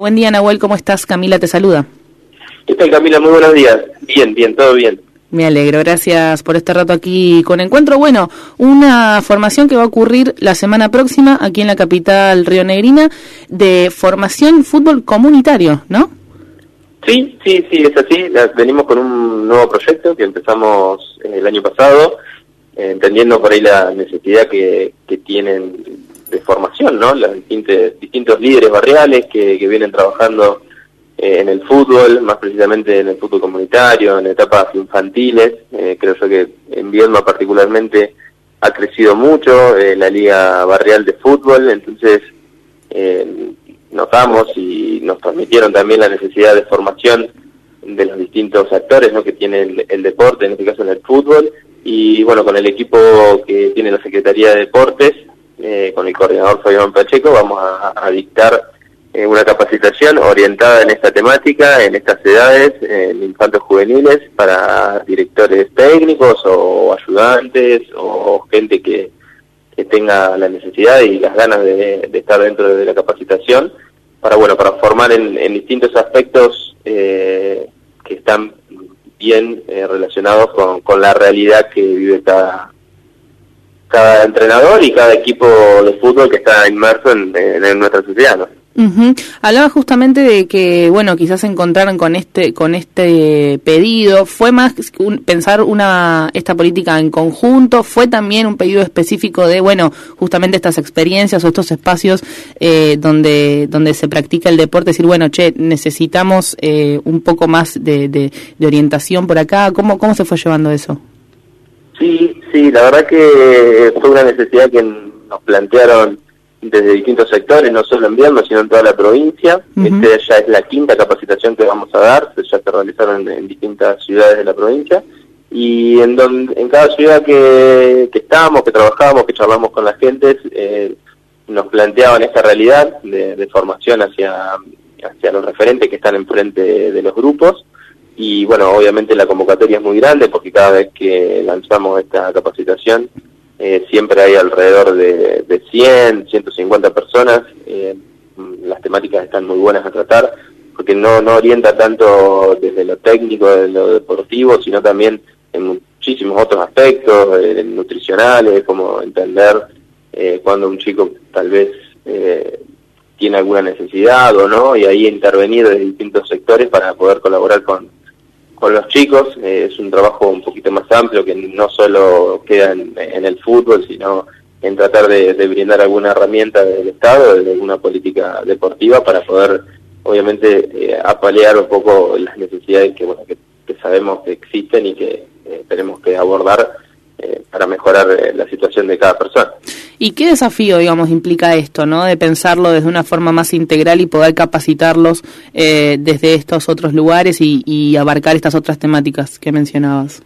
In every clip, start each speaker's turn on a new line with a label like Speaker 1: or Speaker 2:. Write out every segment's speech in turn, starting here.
Speaker 1: Buen día, Nahuel, ¿cómo estás? Camila te saluda.
Speaker 2: ¿Qué tal, Camila? Muy buenos días. Bien, bien, todo bien.
Speaker 1: Me alegro, gracias por este rato aquí con Encuentro. Bueno, una formación que va a ocurrir la semana próxima aquí en la capital Río Negrina de formación fútbol comunitario, ¿no?
Speaker 2: Sí, sí, sí, es así. Venimos con un nuevo proyecto que empezamos el año pasado, eh, entendiendo por ahí la necesidad que, que tienen de formación, ¿no? Los distintos, líderes barriales que, vienen trabajando eh, en el fútbol, más precisamente en el fútbol comunitario, en etapas infantiles. Eh, creo yo que en Viedma particularmente ha crecido mucho eh, la liga barrial de fútbol, entonces notamos y nos transmitieron también la necesidad de formación de los distintos actores ¿no? que tiene el, el deporte, en este caso en el fútbol, y bueno, con el equipo que tiene la Secretaría de Deportes, eh, con el coordinador Fabián Pacheco, vamos a, dictar eh, una capacitación orientada en esta temática, en estas edades, en infantos juveniles, para directores técnicos o ayudantes o gente que, tenga la necesidad y las ganas de, estar dentro de la capacitación, para bueno, para formar en, distintos aspectos eh, que están bien relacionados con, con la realidad que vive cada, cada entrenador y cada equipo de fútbol que está inmerso en, nuestra sociedad.
Speaker 1: Hablaba justamente de que, bueno, quizás se encontraron con este con este pedido. ¿Fue más pensar una esta política en conjunto? ¿Fue también un pedido específico de, bueno, justamente estas experiencias o estos espacios eh, donde donde se practica el deporte? Decir, bueno, che, necesitamos eh, un poco más de, de, de orientación por acá. ¿Cómo, ¿Cómo se fue llevando eso?
Speaker 2: Sí, sí, la verdad que fue una necesidad que nos plantearon desde distintos sectores, no solo en Vierno, sino en toda la provincia. Este ya es la quinta capacitación que vamos a dar, ya se realizaron en, distintas ciudades de la provincia. Y en, donde, en cada ciudad que, que estábamos, que trabajamos, que charlamos con las gentes, eh, nos planteaban esta realidad de, formación hacia, hacia los referentes que están enfrente de los grupos y bueno, obviamente la convocatoria es muy grande porque cada vez que lanzamos esta capacitación eh, siempre hay alrededor de, de 100, 150 personas. Eh, las temáticas están muy buenas a tratar porque no, no orienta tanto desde lo técnico, de lo deportivo, sino también en muchísimos otros aspectos, eh, nutricionales, como entender cuando un chico tal vez tiene alguna necesidad o no, y ahí intervenir de distintos sectores para poder colaborar con, con los chicos. Eh, es un trabajo un poquito más amplio que no solo queda en, el fútbol, sino en tratar de, brindar alguna herramienta del Estado, de alguna política deportiva para poder, obviamente, eh, apalear un poco las necesidades que, bueno, que, sabemos que existen y que eh, tenemos que abordar para mejorar la situación de cada persona.
Speaker 1: ¿Y qué desafío, digamos, implica esto, ¿no? De pensarlo desde una forma más integral y poder capacitarlos eh, desde estos otros lugares y, abarcar estas otras temáticas que mencionabas.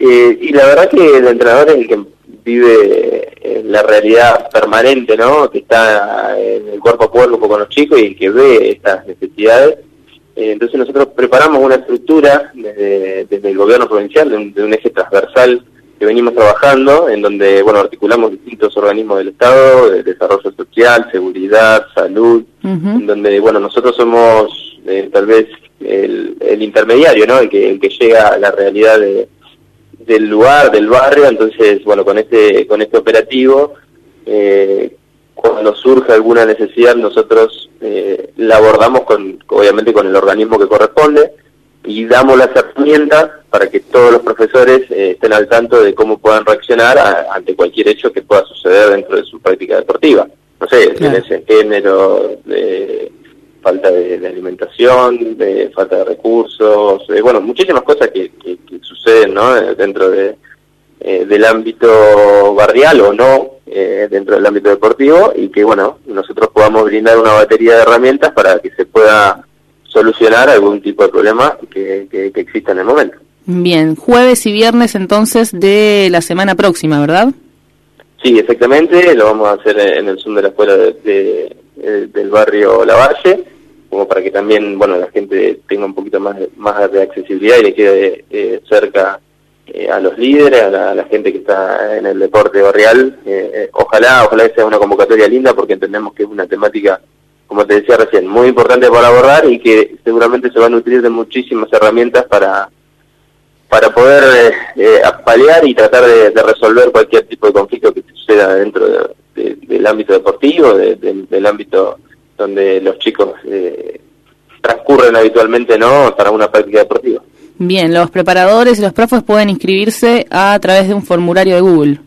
Speaker 2: Eh, y la verdad que el entrenador es el que vive la realidad permanente, ¿no? Que está en el cuerpo a cuerpo con los chicos y el que ve estas necesidades. Eh, entonces nosotros preparamos una estructura desde, el gobierno provincial, de un eje transversal que venimos trabajando, en donde bueno articulamos distintos organismos del Estado, de desarrollo social, seguridad, salud, en donde bueno nosotros somos eh, tal vez el, intermediario, ¿no? El que, el que llega a la realidad de, del lugar, del barrio, entonces bueno con este con este operativo eh, cuando surge alguna necesidad nosotros eh, la abordamos con obviamente con el organismo que corresponde y damos las herramientas para que todos los profesores eh, estén al tanto de cómo puedan reaccionar ante cualquier hecho que pueda suceder dentro de su práctica deportiva. No sé, claro. de género, de falta de, alimentación, de falta de recursos, bueno, muchísimas cosas que, suceden ¿no? dentro de, eh, del ámbito barrial o no eh, dentro del ámbito deportivo y que, bueno, nosotros podamos brindar una batería de herramientas para que se pueda solucionar algún tipo de problema que, que, exista en el momento.
Speaker 1: Bien, jueves y viernes entonces de la semana próxima, ¿verdad?
Speaker 2: Sí, exactamente, lo vamos a hacer en el Zoom de la escuela de, del barrio Lavalle, como para que también, bueno, la gente tenga un poquito más de, más de accesibilidad y le quede eh, cerca eh, a los líderes, a la, gente que está en el deporte barrial. Eh, ojalá, ojalá sea una convocatoria linda porque entendemos que es una temática como te decía recién, muy importante para abordar y que seguramente se va a nutrir de muchísimas herramientas para para poder eh, paliar y tratar de, resolver cualquier tipo de conflicto que suceda dentro del ámbito deportivo, del ámbito donde los chicos eh, transcurren habitualmente no para una práctica deportiva.
Speaker 1: Bien, los preparadores y los profes pueden inscribirse a través de un formulario de Google.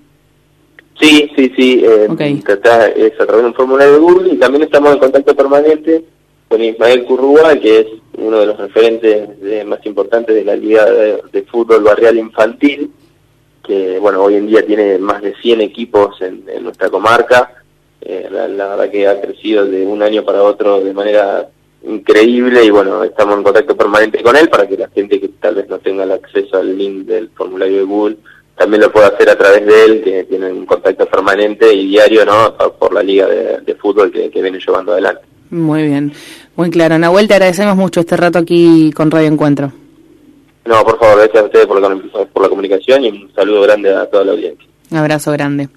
Speaker 2: Sí, sí, sí. Eh, es a través de un formulario de Google y también estamos en contacto permanente con Ismael Currúa, que es uno de los referentes más importantes de la Liga de, Fútbol Barrial Infantil, que bueno hoy en día tiene más de 100 equipos en, nuestra comarca. Eh, la, verdad que ha crecido de un año para otro de manera increíble y bueno, estamos en contacto permanente con él para que la gente que tal vez no tenga el acceso al link del formulario de Google también lo pueda hacer a través de él, que tiene un contacto permanente y diario, ¿no? Por la liga de, fútbol que, viene llevando adelante.
Speaker 1: Muy bien, muy claro. Nahuel, te agradecemos mucho este rato aquí con Radio Encuentro.
Speaker 2: No, por favor, gracias a ustedes por la, por la comunicación y un saludo grande a toda la audiencia.
Speaker 1: Un abrazo grande.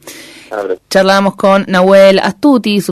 Speaker 1: Charlábamos con Nahuel Astuti,